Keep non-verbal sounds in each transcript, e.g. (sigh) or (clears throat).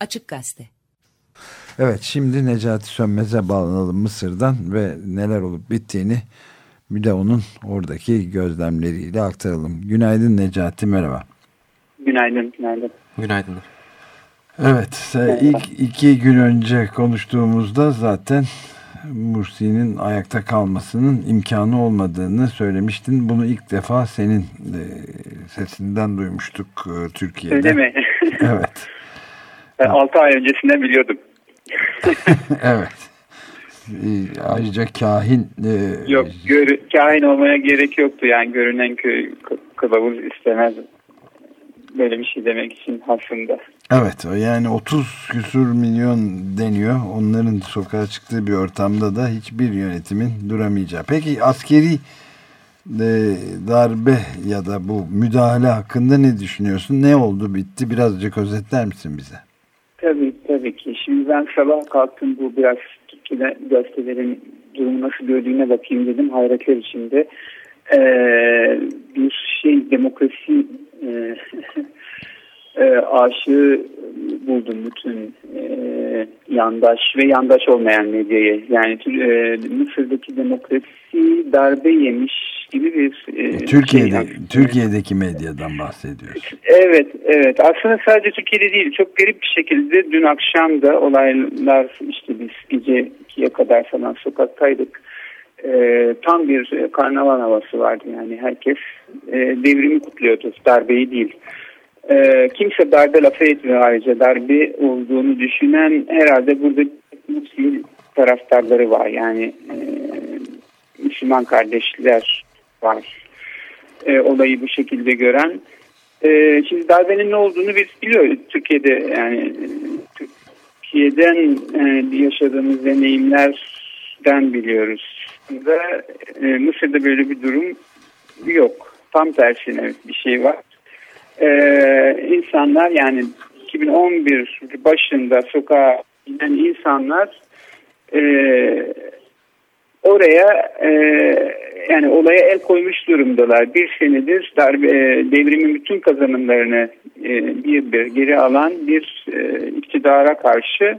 Açık Gazete. Evet şimdi Necati Sönmez'e bağlanalım Mısır'dan ve neler olup bittiğini bir de onun oradaki gözlemleriyle aktaralım. Günaydın Necati merhaba. Günaydın, günaydın. Günaydın. Evet, ilk iki gün önce konuştuğumuzda zaten Mursi'nin ayakta kalmasının imkanı olmadığını söylemiştin. Bunu ilk defa senin e, sesinden duymuştuk e, Türkiye'de. Öyle mi? Evet. (laughs) Ben 6 ay öncesinden biliyordum. (laughs) evet. Ayrıca kahin... E, Yok, gör, kahin olmaya gerek yoktu. Yani görünen köy kılavuz istemez böyle bir şey demek için aslında. Evet yani 30 küsur milyon deniyor. Onların sokağa çıktığı bir ortamda da hiçbir yönetimin duramayacağı. Peki askeri e, darbe ya da bu müdahale hakkında ne düşünüyorsun? Ne oldu bitti? Birazcık özetler misin bize? Şimdi ben sabah kalktım bu biraz Türkiye'de gazetelerin durumu nasıl gördüğüne bakayım dedim. Hayretler içinde. Ee, bir şey demokrasi e, (laughs) e, aşığı buldum bütün e, yandaş ve yandaş olmayan medyayı. Yani e, Mısır'daki demokrasi darbe yemiş gibi bir e, Türkiye'de şey Türkiye'deki medyadan bahsediyoruz. Evet, evet. Aslında sadece Türkiye'de değil. Çok garip bir şekilde dün akşam da olaylar işte biz gece 2'ye kadar falan sokaktaydık. E, tam bir karnaval havası vardı yani herkes e, devrimi kutluyordu darbeyi değil. E, kimse darbe lafı etmiyor ayrıca darbe olduğunu düşünen herhalde burada Müslüman taraftarları var yani e, Müslüman kardeşler var e, olayı bu şekilde gören. E, şimdi darbenin ne olduğunu biz biliyoruz Türkiye'de yani Türkiye'den e, yaşadığımız deneyimlerden biliyoruz. Ve e, Mısır'da böyle bir durum yok. Tam tersine bir şey var e, insanlar yani 2011 başında sokağa giden insanlar e, oraya e, yani olaya el koymuş durumdalar. Bir senedir darbe, e, devrimin bütün kazanımlarını e, bir bir geri alan bir e, iktidara karşı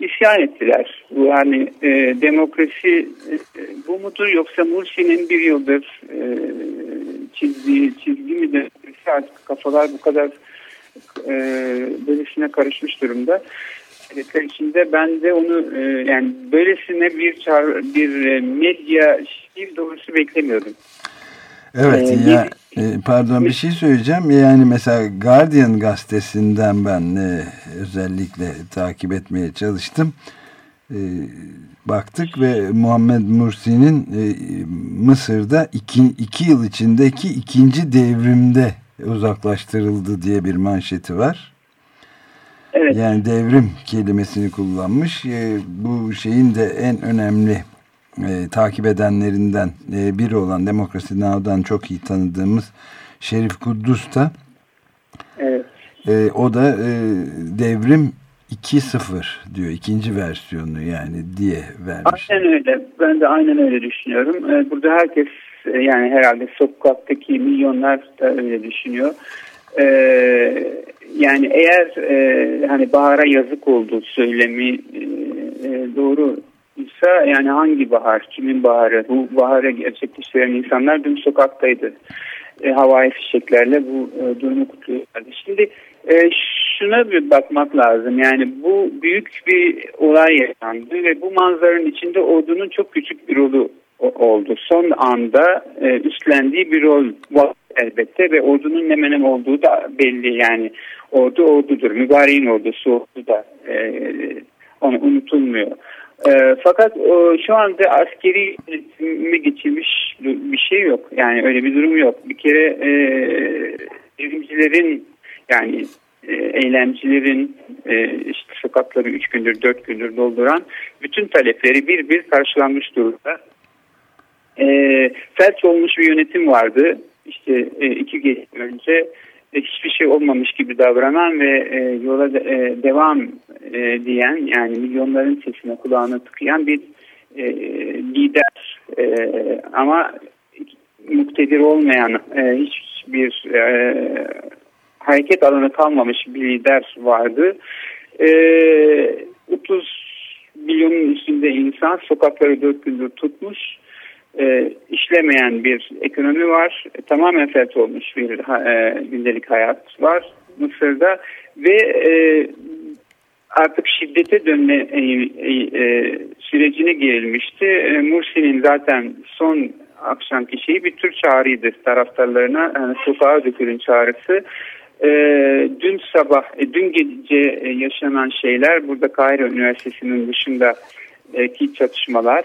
isyan ettiler. Bu hani e, demokrasi e, bu mudur yoksa Mursi'nin bir yıldır e, çizdiği çizgi mi de artık kafalar bu kadar e, böylesine karışmış durumda. Devletler içinde ben de onu e, yani böylesine bir çar, bir e, medya şiir doğrusu beklemiyordum. Evet ee, ya bir, e, pardon bir şey söyleyeceğim. Yani mesela Guardian gazetesinden ben e, özellikle takip etmeye çalıştım. E, baktık ve Muhammed Mursi'nin e, Mısır'da iki, iki yıl içindeki ikinci devrimde uzaklaştırıldı diye bir manşeti var. Evet. Yani devrim kelimesini kullanmış. E, bu şeyin de en önemli e, takip edenlerinden e, biri olan Demokrasi Now'dan çok iyi tanıdığımız Şerif Kuddus da evet. e, o da e, devrim 2.0 diyor. ikinci versiyonu yani diye vermiş. Aynen öyle. Ben de aynen öyle düşünüyorum. E, burada herkes e, yani herhalde sokaktaki milyonlar da öyle düşünüyor. E, yani eğer e, hani Bahar'a yazık oldu söylemi e, e doğru ise yani hangi bahar, kimin baharı? Bu baharı gerçekleştiren insanlar dün sokaktaydı. E, havai fişeklerle bu e, durumu kutluyorlardı. Şimdi e, şuna bir bakmak lazım. Yani bu büyük bir olay yaşandı ve bu manzaranın içinde ordunun çok küçük bir rolü oldu. Son anda e, üstlendiği bir rol var elbette ve ordunun ne menem olduğu da belli. Yani ordu ordudur. Mübareğin ordusu ordu da e, onu unutulmuyor. E, fakat o, şu anda askeri yönetime geçilmiş bir şey yok. Yani öyle bir durum yok. Bir kere e, devrimcilerin yani e, eylemcilerin e, işte sokakları üç gündür dört gündür dolduran bütün talepleri bir bir karşılanmış durumda. E, felç olmuş bir yönetim vardı. İşte e, iki gün önce e, hiçbir şey olmamış gibi davranan ve e, yola de, e, devam e, diyen yani milyonların sesine kulağını tıkayan bir e, lider e, ama muktedir olmayan e, hiçbir e, hareket alanı kalmamış bir lider vardı. E, 30 milyonun üstünde insan sokakları dört gündür tutmuş. E, işlemeyen bir ekonomi var. E, tamamen felç olmuş bir e, gündelik hayat var Mısır'da ve e, artık şiddete dönme e, e, e, sürecine girilmişti. E, Mursi'nin zaten son akşamki şeyi bir tür çağrıydı taraftarlarına yani sokağa dökülün çağrısı. E, dün sabah, e, dün gece e, yaşanan şeyler burada Kahire Üniversitesi'nin dışında ki çatışmalar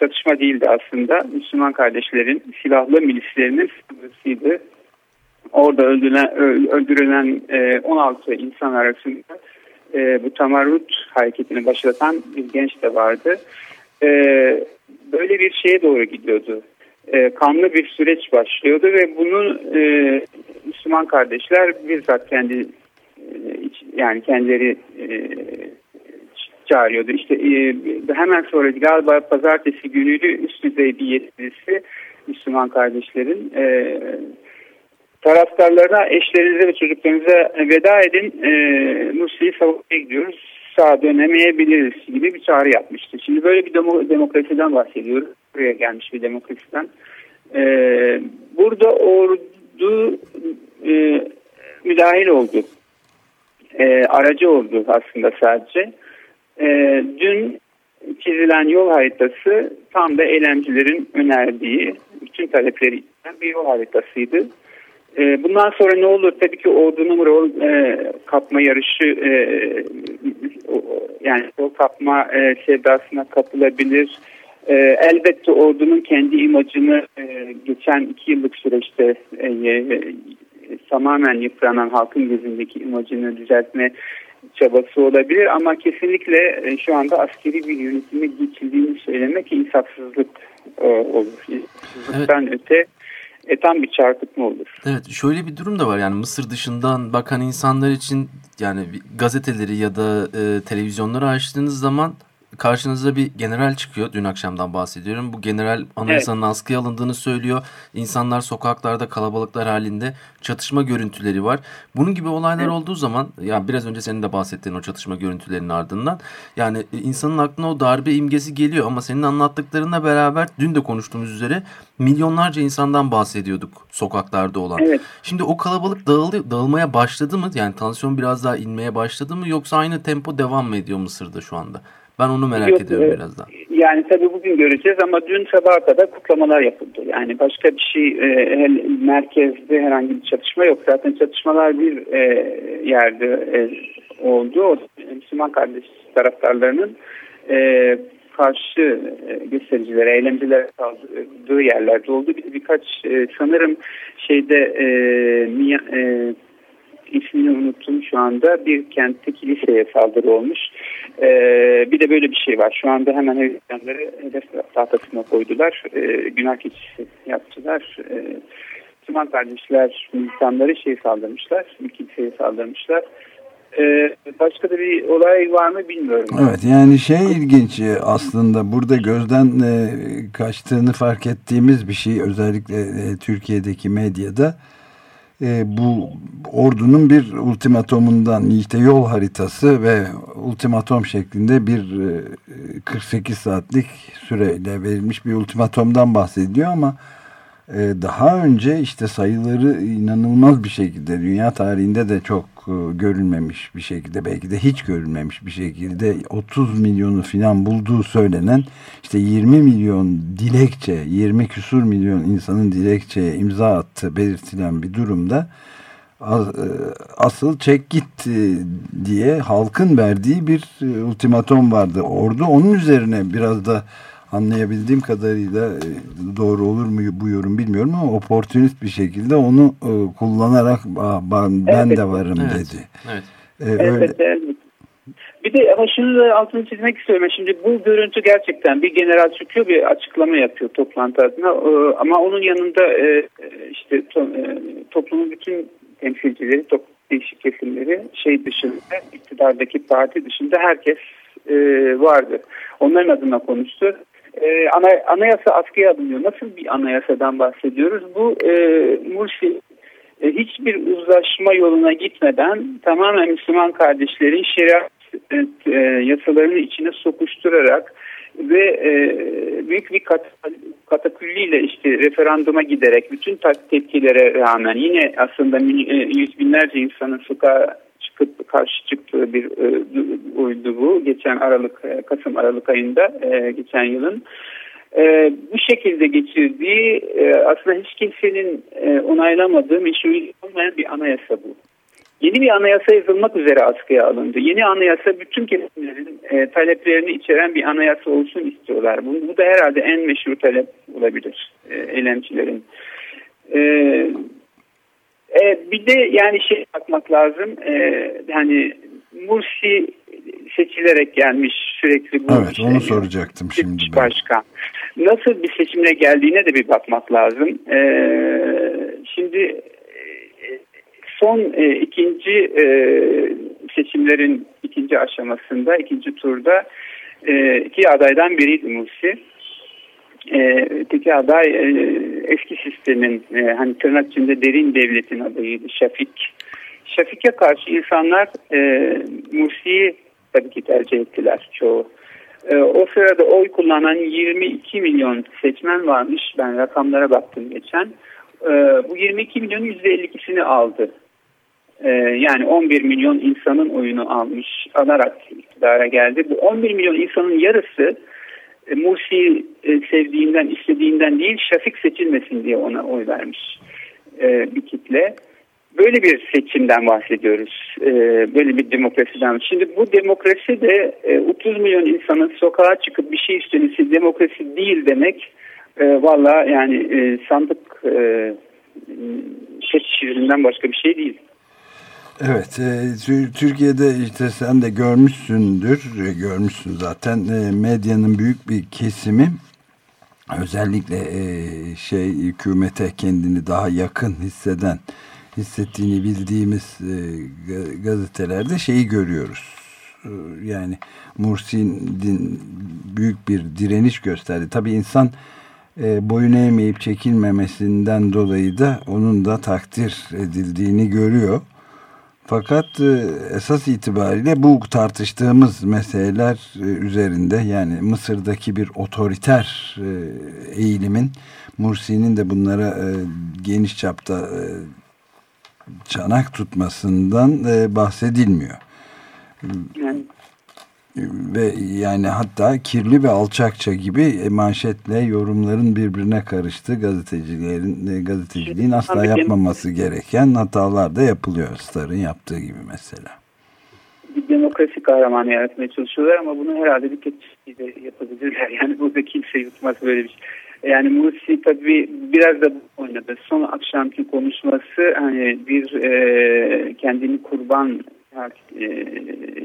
çatışma değildi aslında. Müslüman kardeşlerin silahlı milislerinin saldırısıydı. Orada öldürülen, öldürülen 16 insan arasında bu tamarrut hareketini başlatan bir genç de vardı. Böyle bir şeye doğru gidiyordu e, kanlı bir süreç başlıyordu ve bunu e, Müslüman kardeşler bizzat kendi e, yani kendileri e, çağırıyordu. İşte e, hemen sonra galiba pazartesi günüydü üst düzey bir yetkilisi Müslüman kardeşlerin e, taraftarlarına eşlerinize ve çocuklarınıza veda edin e, Mursi'yi savunmaya gidiyoruz sağ dönemeyebiliriz gibi bir çağrı yapmıştı. Şimdi böyle bir demo, demokrasiden bahsediyoruz. Buraya gelmiş bir demokrasiden. Ee, burada ordu e, müdahil oldu. E, aracı oldu aslında sadece. E, dün çizilen yol haritası tam da eylemcilerin önerdiği bütün talepleri bir yol haritasıydı. E, bundan sonra ne olur? Tabii ki ordunun rol e, kapma yarışı e, yani rol kapma e, sevdasına kapılabilir. E, elbette ordunun kendi imajını e, geçen iki yıllık süreçte e, e, tamamen yıpranan halkın gözündeki imajını düzeltme çabası olabilir ama kesinlikle e, şu anda askeri bir yönetime geçildiğini söylemek insafsızlık e, olur. İnsafsızlıktan evet. öte e, tam bir çarpıtma olur. Evet şöyle bir durum da var yani Mısır dışından bakan insanlar için yani gazeteleri ya da e, televizyonları açtığınız zaman karşınıza bir general çıkıyor. Dün akşamdan bahsediyorum. Bu general anayasanın evet. askıya alındığını söylüyor. İnsanlar sokaklarda kalabalıklar halinde çatışma görüntüleri var. Bunun gibi olaylar evet. olduğu zaman yani biraz önce senin de bahsettiğin o çatışma görüntülerinin ardından yani e, insanın aklına o darbe imgesi geliyor ama senin anlattıklarınla beraber dün de konuştuğumuz üzere milyonlarca insandan bahsediyorduk sokaklarda olan. Evet. Şimdi o kalabalık dağıldı, dağılmaya başladı mı? Yani tansiyon biraz daha inmeye başladı mı yoksa aynı tempo devam mı ediyor Mısır'da şu anda? Ben onu merak Yok, ediyorum e, birazdan. Yani tabii bugün göreceğiz ama dün sabah kadar kutlamalar yapıldı. Yani başka bir şey e, merkezde herhangi bir çatışma yok. Zaten çatışmalar bir e, yerde e, oldu. O Müslüman kardeş taraftarlarının e, karşı e, göstericilere, eylemcilere saldırdığı yerlerde oldu. Bir, birkaç e, sanırım şeyde e, e, ismini unuttum şu anda. Bir kentte kiliseye saldırı olmuş. Ee, bir de böyle bir şey var. Şu anda hemen Hristiyanları hedef tahtasına koydular. Ee, günah keçisi yaptılar. Ee, Müslüman kardeşler insanları şey saldırmışlar. Kiliseye saldırmışlar. Ee, başka da bir olay var mı bilmiyorum. Evet yani şey ilginç aslında burada gözden e, kaçtığını fark ettiğimiz bir şey özellikle e, Türkiye'deki medyada e, bu ordunun bir ultimatomundan işte yol haritası ve ultimatom şeklinde bir e, 48 saatlik süreyle verilmiş bir ultimatomdan bahsediyor ama ee, daha önce işte sayıları inanılmaz bir şekilde dünya tarihinde de çok e, görülmemiş bir şekilde belki de hiç görülmemiş bir şekilde 30 milyonu filan bulduğu söylenen işte 20 milyon dilekçe 20 küsur milyon insanın dilekçeye imza attığı belirtilen bir durumda e, asıl çek git e, diye halkın verdiği bir ultimatom vardı. Ordu onun üzerine biraz da anlayabildiğim kadarıyla e, doğru olur mu bu yorum bilmiyorum ama oportunist bir şekilde onu e, kullanarak ben evet. de varım evet. dedi. Evet. Ee, evet, öyle... evet. Bir de ama şunu da altını çizmek istiyorum. Şimdi bu görüntü gerçekten bir general çıkıyor bir açıklama yapıyor toplantı adına. Ee, ama onun yanında e, işte toplumun bütün temsilcileri, toplum değişik kesimleri şey dışında, iktidardaki parti dışında herkes vardı. Onların adına konuştu e, ana, anayasa askıya alınıyor. Nasıl bir anayasadan bahsediyoruz? Bu e, Mursi e, hiçbir uzlaşma yoluna gitmeden tamamen Müslüman kardeşlerin şeriat e, yasalarını içine sokuşturarak ve e, büyük bir kat, katakülliyle işte referanduma giderek bütün tepkilere rağmen yine aslında e, yüz binlerce insanın sokağa çıkıp karşı çıktığı bir e, bu. Geçen Aralık, e, Kasım Aralık ayında e, geçen yılın. E, bu şekilde geçirdiği e, aslında hiç kimsenin e, onaylamadığı meşruiyet olmayan bir anayasa bu. Yeni bir anayasa yazılmak üzere askıya alındı. Yeni anayasa bütün kesimlerin e, taleplerini içeren bir anayasa olsun istiyorlar. Bu, bu da herhalde en meşhur talep olabilir e, eylemcilerin. E, e, bir de yani şey bakmak lazım. E, yani Mursi seçilerek gelmiş sürekli bu Evet şey, onu soracaktım şimdi ben. Başkan. Nasıl bir seçimle geldiğine de bir bakmak lazım. E, şimdi son e, ikinci e, seçimlerin ikinci aşamasında, ikinci turda e, iki adaydan biriydi Mursi. E, öteki aday e, eski sistemin e, hani tırnak içinde derin devletin adayıydı Şafik. Şafik'e karşı insanlar e, Mursi'yi tabii ki tercih ettiler çoğu. E, o sırada oy kullanan 22 milyon seçmen varmış. Ben rakamlara baktım geçen. E, bu 22 milyonun %52'sini aldı ee, yani 11 milyon insanın oyunu almış, alarak iktidara geldi. Bu 11 milyon insanın yarısı e, Mursi'yi e, sevdiğinden, istediğinden değil, Şafik seçilmesin diye ona oy vermiş e, bir kitle. Böyle bir seçimden bahsediyoruz. E, böyle bir demokrasiden. Şimdi bu demokrasi de e, 30 milyon insanın sokağa çıkıp bir şey istemesi demokrasi değil demek. E, Valla yani e, sandık e, başka bir şey değil. Evet, e, Türkiye'de işte sen de görmüşsündür, e, görmüşsün zaten e, medyanın büyük bir kesimi özellikle e, şey hükümete kendini daha yakın hisseden, hissettiğini bildiğimiz e, gazetelerde şeyi görüyoruz. E, yani Mursi'nin büyük bir direniş gösterdi. Tabii insan e, boyun eğmeyip çekilmemesinden dolayı da onun da takdir edildiğini görüyor. Fakat e, esas itibariyle bu tartıştığımız meseleler e, üzerinde yani Mısır'daki bir otoriter e, eğilimin Mursi'nin de bunlara geniş çapta çanak tutmasından bahsedilmiyor. Ve yani hatta kirli ve alçakça gibi manşetle yorumların birbirine karıştı gazetecilerin e, gazeteciliğin asla yapmaması gereken hatalar da yapılıyor Star'ın yaptığı gibi mesela. Bir demokrasi kahramanı yaratmaya çalışıyorlar ama bunu herhalde bir de yapabilirler. (laughs) Yani burada kimse yutmaz böyle bir şey. Yani Mursi tabii biraz da oynadı. Son akşamki konuşması hani bir e, kendini kurban e,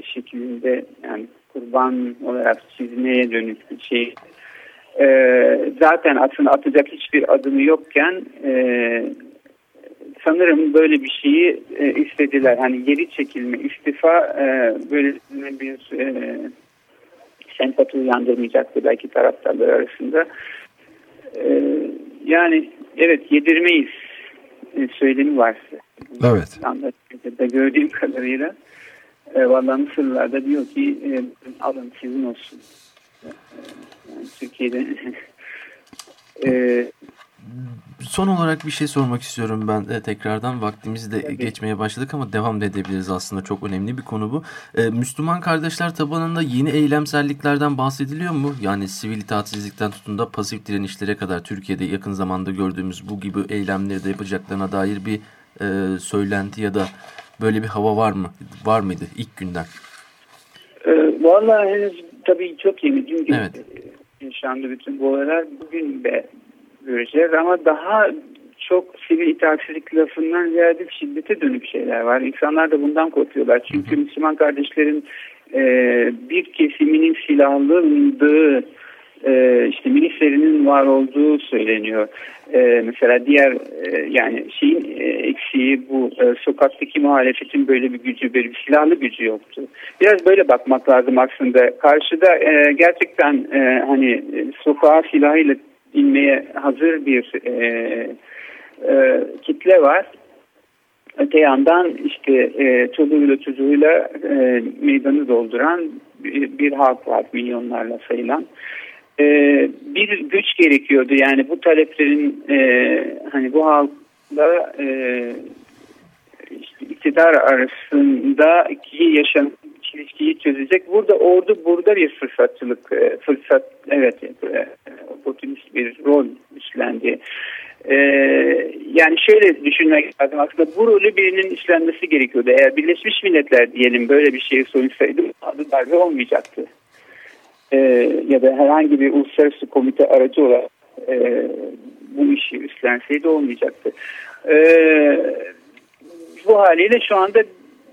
şeklinde yani kurban olarak çizmeye dönük bir şey. E, zaten aslında atacak hiçbir adımı yokken e, sanırım böyle bir şeyi e, istediler. Hani geri çekilme, istifa e, böyle bir e, sempati uyandırmayacaktı belki taraftarlar arasında. E, yani evet yedirmeyiz e, söylemi var. Evet. Anlatımda gördüğüm kadarıyla. E, Valla Mısırlılar diyor ki e, alın sizin olsun. E, yani Türkiye'de (laughs) e, Son olarak bir şey sormak istiyorum ben e, tekrardan vaktimizi de Tabii. geçmeye başladık ama devam da edebiliriz aslında çok önemli bir konu bu. E, Müslüman kardeşler tabanında yeni eylemselliklerden bahsediliyor mu? Yani sivil itaatsizlikten tutun da pasif direnişlere kadar Türkiye'de yakın zamanda gördüğümüz bu gibi eylemleri de yapacaklarına dair bir e, söylenti ya da Böyle bir hava var mı? Var mıydı ilk günden? Ee, vallahi henüz tabii çok yeni. Dün evet. yaşandı bütün bu olaylar. Bugün de göreceğiz ama daha çok sivil itaatsizlik lafından ziyade şiddete dönük şeyler var. İnsanlar da bundan korkuyorlar. Çünkü. Müslüman kardeşlerin e, bir kesiminin silahlandığı e, işte milislerinin var olduğu söyleniyor. E, mesela diğer e, yani şeyin eksiği bu sokaktaki muhalefetin böyle bir gücü, böyle bir silahlı gücü yoktu. Biraz böyle bakmak lazım aslında. Karşıda gerçekten hani sokağa silahıyla inmeye hazır bir kitle var. Öte yandan işte e, çoluğuyla çocuğuyla meydanı dolduran bir halk var milyonlarla sayılan. E, bir güç gerekiyordu yani bu taleplerin e, hani bu halkla e, işte iktidar arasındaki yaşam ilişkiyi çözecek. Burada ordu burada bir fırsatçılık, e, fırsat evet e, oportunist bir rol üstlendi. Ee, yani şöyle düşünmek lazım aslında bu rolü birinin üstlenmesi gerekiyordu. Eğer Birleşmiş Milletler diyelim böyle bir şeye sonuçsaydı adı darbe olmayacaktı. Ee, ya da herhangi bir uluslararası komite aracı olarak e, bu işi üstlenseydi olmayacaktı. Ee, bu haliyle şu anda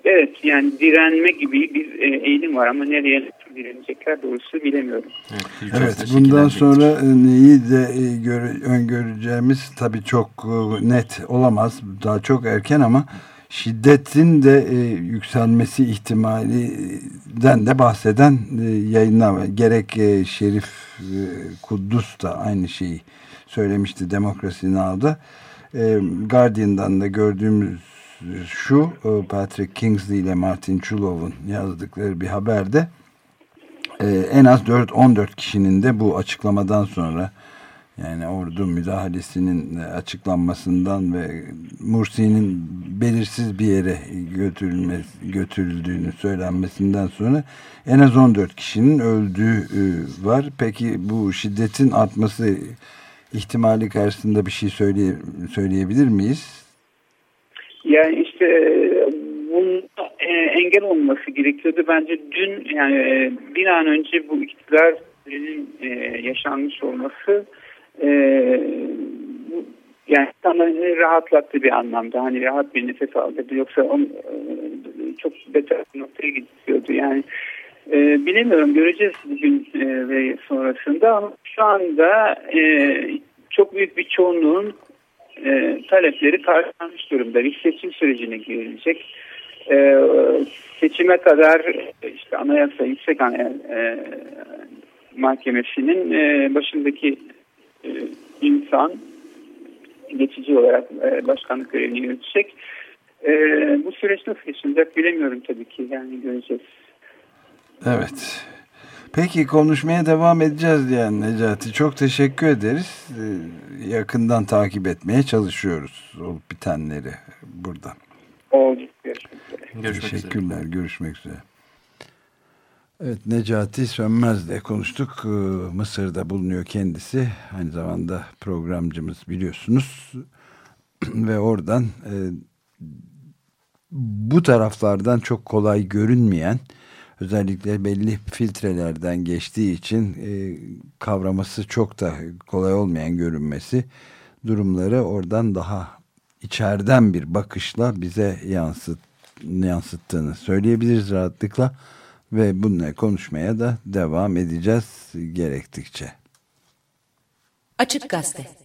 evet yani direnme gibi bir e, eğilim var ama nereye direnecekler doğrusu bilemiyorum. Evet, evet bundan sonra e, neyi de e, göre, öngöreceğimiz tabii çok net olamaz. Daha çok erken ama şiddetin de e, yükselmesi ihtimalinden de bahseden e, yayınlar gerek e, Şerif e, Kuddus da aynı şeyi söylemişti Demokrasi Now'da. E, Guardian'dan da gördüğümüz şu e, Patrick Kingsley ile Martin Chulov'un yazdıkları bir haberde e, en az 4-14 kişinin de bu açıklamadan sonra yani ordu müdahalesinin açıklanmasından ve Mursi'nin belirsiz bir yere götürüldüğünü söylenmesinden sonra en az 14 kişinin öldüğü e, var. Peki bu şiddetin artması ihtimali karşısında bir şey söyleye, söyleyebilir miyiz? Yani işte e, bunun e, engel olması gerekiyordu. Bence dün yani e, bir an önce bu iktidarın yaşanmış olması yani insanları rahatlattı bir anlamda. Hani rahat bir nefes aldırdı. Yoksa on, çok beter noktaya gidiyordu. Yani e, bilemiyorum göreceğiz bugün e, ve sonrasında ama şu anda e, çok büyük bir çoğunluğun e, talepleri karşılanmış durumda. Bir seçim sürecine girilecek. E, seçime kadar işte Anayasa Yüksek Anayasa e, Mahkemesi'nin e, başındaki e, insan geçici olarak e, başkanlık görevini yürütecek. E, bu süreç nasıl geçecek bilemiyorum tabii ki yani göreceğiz. Evet. Peki konuşmaya devam edeceğiz diyen Necati. Çok teşekkür ederiz. Yakından takip etmeye çalışıyoruz olup bitenleri buradan. Oldu. Görüşmek üzere. Teşekkürler. Üzere. Görüşmek üzere. Evet Necati Sönmez'le konuştuk. Ee, Mısır'da bulunuyor kendisi. Aynı zamanda programcımız biliyorsunuz. (clears throat) Ve oradan e, bu taraflardan çok kolay görünmeyen özellikle belli filtrelerden geçtiği için e, kavraması çok da kolay olmayan görünmesi durumları oradan daha içeriden bir bakışla bize yansıt, yansıttığını söyleyebiliriz rahatlıkla ve bununla konuşmaya da devam edeceğiz gerektikçe. Açık Gazete